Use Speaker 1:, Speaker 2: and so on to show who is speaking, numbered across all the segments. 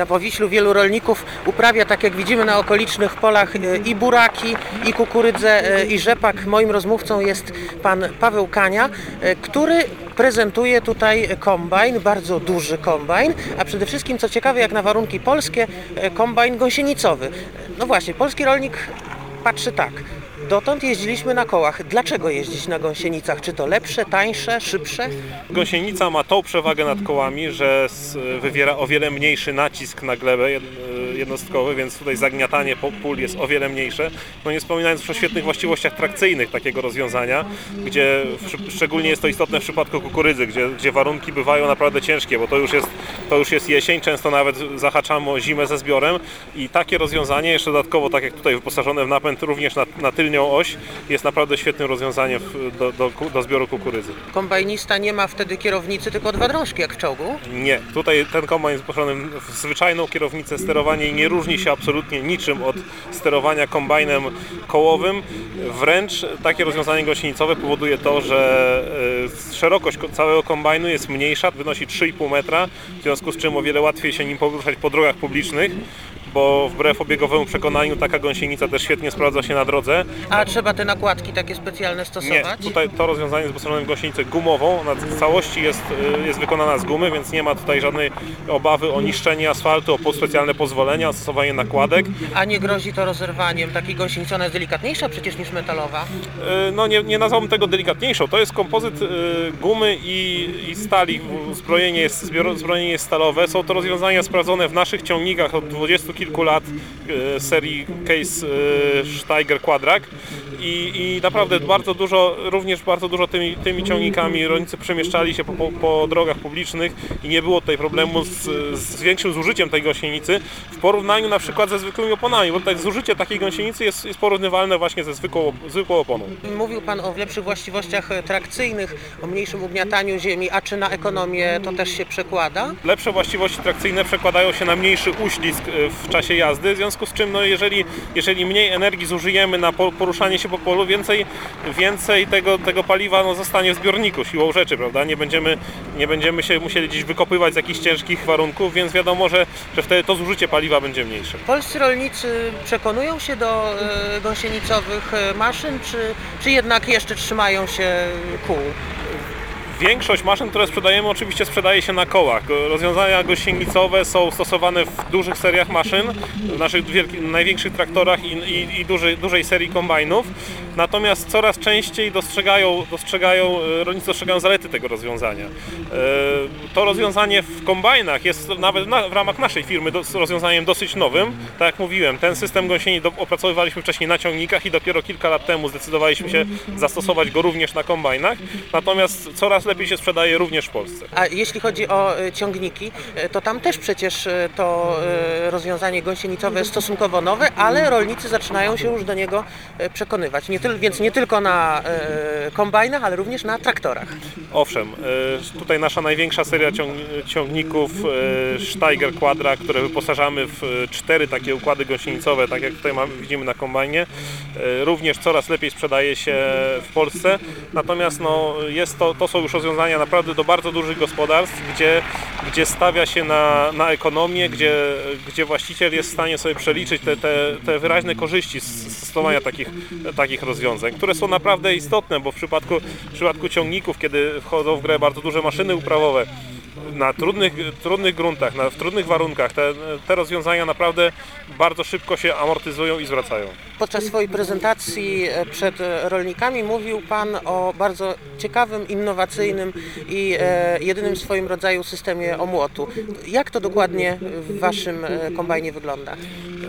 Speaker 1: Na Powiślu wielu rolników uprawia, tak jak widzimy na okolicznych polach, e, i buraki, i kukurydzę, e, i rzepak. Moim rozmówcą jest pan Paweł Kania, e, który prezentuje tutaj kombajn, bardzo duży kombajn, a przede wszystkim, co ciekawe, jak na warunki polskie, kombajn gąsienicowy. No właśnie, polski rolnik patrzy tak. Dotąd jeździliśmy na kołach. Dlaczego jeździć na gąsienicach? Czy to lepsze, tańsze, szybsze?
Speaker 2: Gąsienica ma tą przewagę nad kołami, że wywiera o wiele mniejszy nacisk na glebę jednostkowy, więc tutaj zagniatanie pól jest o wiele mniejsze. No nie wspominając już o świetnych właściwościach trakcyjnych takiego rozwiązania, gdzie w, szczególnie jest to istotne w przypadku kukurydzy, gdzie, gdzie warunki bywają naprawdę ciężkie, bo to już, jest, to już jest jesień, często nawet zahaczamy o zimę ze zbiorem i takie rozwiązanie, jeszcze dodatkowo tak jak tutaj wyposażone w napęd również na, na tylnią oś, jest naprawdę świetnym rozwiązaniem w, do, do, do zbioru kukurydzy.
Speaker 1: Kombajnista nie ma wtedy kierownicy, tylko dwa drążki, jak w czołgu.
Speaker 2: Nie, tutaj ten kombajn jest wyposażony w zwyczajną kierownicę, sterowanie i nie różni się absolutnie niczym od sterowania kombajnem kołowym. Wręcz takie rozwiązanie gąsienicowe powoduje to, że e, szerokość ko- całego kombajnu jest mniejsza, wynosi 3,5 metra, w związku z czym o wiele łatwiej się nim poruszać po drogach publicznych, bo wbrew obiegowemu przekonaniu taka gąsienica też świetnie sprawdza się na drodze.
Speaker 1: A trzeba te nakładki takie specjalne
Speaker 2: Nie,
Speaker 1: stosować?
Speaker 2: tutaj to rozwiązanie jest wyposażone w gąsienicę gumową, na całości jest, y, jest wykonana z gumy, więc nie ma tutaj żadnej obawy o niszczenie asfaltu, o specjalne pozwolenia, o stosowanie nakładek.
Speaker 1: A nie grozi to rozerwaniem takiej gąsienicy? Ona jest delikatniejsza przecież niż metalowa.
Speaker 2: Y, No nie, nie nazwałbym tego delikatniejszą, to jest kompozyt y, gumy i, i stali, zbrojenie jest, zbrojenie jest stalowe. Są to rozwiązania sprawdzone w naszych ciągnikach od dwudziestu kilku lat y, serii Case y, Steiger Quadrak I, i naprawdę bardzo dużo, również bardzo dużo tymi, tymi ciągnikami rolnicy przemieszczali się po, po, po drogach publicznych i nie było tutaj problemu z, z większym zużyciem tej gąsienicy w porównaniu na przykład ze zwykłymi oponami, bo tutaj zużycie takiej gąsienicy jest, jest porównywalne właśnie ze zwykłą, zwykłą oponą.
Speaker 1: Mówił Pan o lepszych właściwościach e, trakcyjnych, o mniejszym ugniataniu ziemi, a czy na ekonomię to też się przekłada?
Speaker 2: Lepsze właściwości trakcyjne przekładają się na mniejszy uślizg e, w czasie jazdy, w związku z czym no, jeżeli, jeżeli mniej energii zużyjemy na po- poruszanie się po polu, więcej, więcej tego, tego paliwa no, zostanie w zbiorniku siłą rzeczy, prawda? Nie będziemy, nie będziemy się musieli gdzieś wykopywać z jakichś ciężkich warunków, więc wiadomo, że, że wtedy to zużycie paliwa będzie mniejsze.
Speaker 1: Polscy rolnicy przekonują się do e, gąsienicowych e, maszyn, czy, czy jednak jeszcze trzymają się kół?
Speaker 2: Większość maszyn, które sprzedajemy, oczywiście sprzedaje się na kołach. Rozwiązania gąsienicowe są stosowane w dużych seriach maszyn, w naszych największych traktorach i, i, i dużej, dużej serii kombajnów. Natomiast coraz częściej dostrzegają, dostrzegają, e, rolnicy dostrzegają zalety tego rozwiązania. E, To rozwiązanie w kombajnach jest nawet na, w ramach naszej firmy rozwiązaniem dosyć nowym. Tak jak mówiłem, ten system gąsieni opracowywaliśmy wcześniej na ciągnikach i dopiero kilka lat temu zdecydowaliśmy się zastosować go również na kombajnach. Natomiast coraz lepiej się sprzedaje również w Polsce.
Speaker 1: A jeśli chodzi o e, ciągniki, to tam też przecież to rozwiązanie gąsienicowe jest stosunkowo nowe, ale rolnicy zaczynają się już do niego przekonywać. Nie tyl, więc nie tylko na e, kombajnach, ale również na traktorach.
Speaker 2: Owszem, e, tutaj nasza największa seria ciąg, ciągników e, Steiger Quadra, które wyposażamy w e, cztery takie układy gąsienicowe, tak jak tutaj mamy, widzimy na kombajnie, e, również coraz lepiej sprzedaje się w Polsce. Natomiast no, jest to, to są już rozwiązania naprawdę do bardzo dużych gospodarstw, gdzie, gdzie stawia się na, na ekonomię, gdzie, gdzie właściciel jest w stanie sobie przeliczyć te, te, te wyraźne korzyści z stosowania takich, takich rozwiązań, które są naprawdę istotne, bo w przypadku, w przypadku ciągników, kiedy wchodzą w grę bardzo duże maszyny uprawowe, na trudnych, trudnych gruntach, na, w trudnych warunkach, te, te rozwiązania naprawdę bardzo szybko się amortyzują i zwracają.
Speaker 1: Podczas swojej prezentacji e, przed e, rolnikami mówił Pan o bardzo ciekawym, innowacyjnym i e, jedynym w swoim rodzaju systemie omłotu. Jak to dokładnie w Waszym kombajnie wygląda?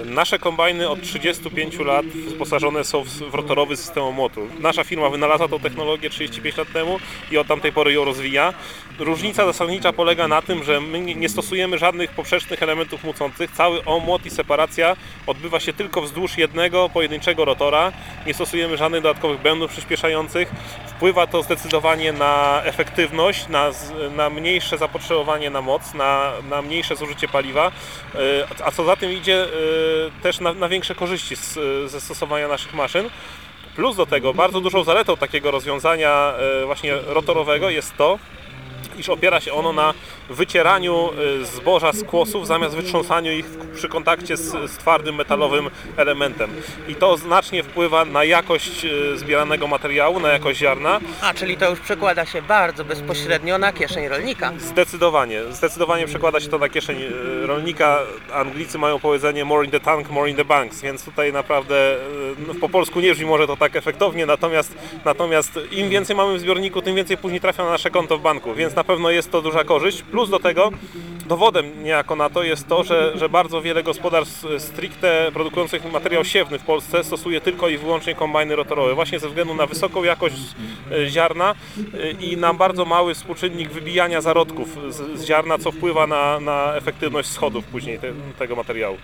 Speaker 2: Nasze kombajny od 35 lat wyposażone są w rotorowy system omłotu. Nasza firma wynalazła tą technologię 35 lat temu i od tamtej pory ją rozwija. Różnica zasadnicza polega na tym, że my nie stosujemy żadnych poprzecznych elementów mucących. Cały omłot i separacja odbywa się tylko wzdłuż jednego pojedynczego rotora. Nie stosujemy żadnych dodatkowych bębnów przyspieszających. Wpływa to zdecydowanie na efektywność, na, na mniejsze zapotrzebowanie na moc, na, na mniejsze zużycie paliwa, e, a co za tym idzie e, też na, na większe korzyści z, ze stosowania naszych maszyn. Plus do tego bardzo dużą zaletą takiego rozwiązania e, właśnie rotorowego jest to, iż opiera się ono na wycieraniu y, zboża z kłosów zamiast wytrząsaniu ich przy kontakcie z, z twardym metalowym elementem. I to znacznie wpływa na jakość y, zbieranego materiału, na jakość ziarna.
Speaker 1: A, czyli to już przekłada się bardzo bezpośrednio na kieszeń rolnika.
Speaker 2: Zdecydowanie, zdecydowanie przekłada się to na kieszeń y, rolnika. Anglicy mają powiedzenie more in the tank, more in the banks, więc tutaj naprawdę no, po polsku nie brzmi może to tak efektownie, natomiast, natomiast im więcej mamy w zbiorniku, tym więcej później trafia na nasze konto w banku, więc na pewno jest to duża korzyść. Plus do tego dowodem niejako na to jest to, że, że bardzo wiele gospodarstw y, stricte produkujących materiał siewny w Polsce stosuje tylko i wyłącznie kombajny rotorowe, właśnie ze względu na wysoką jakość y, ziarna y, i na bardzo mały współczynnik wybijania zarodków z, z ziarna, co wpływa na, na efektywność schodów później te, tego materiału.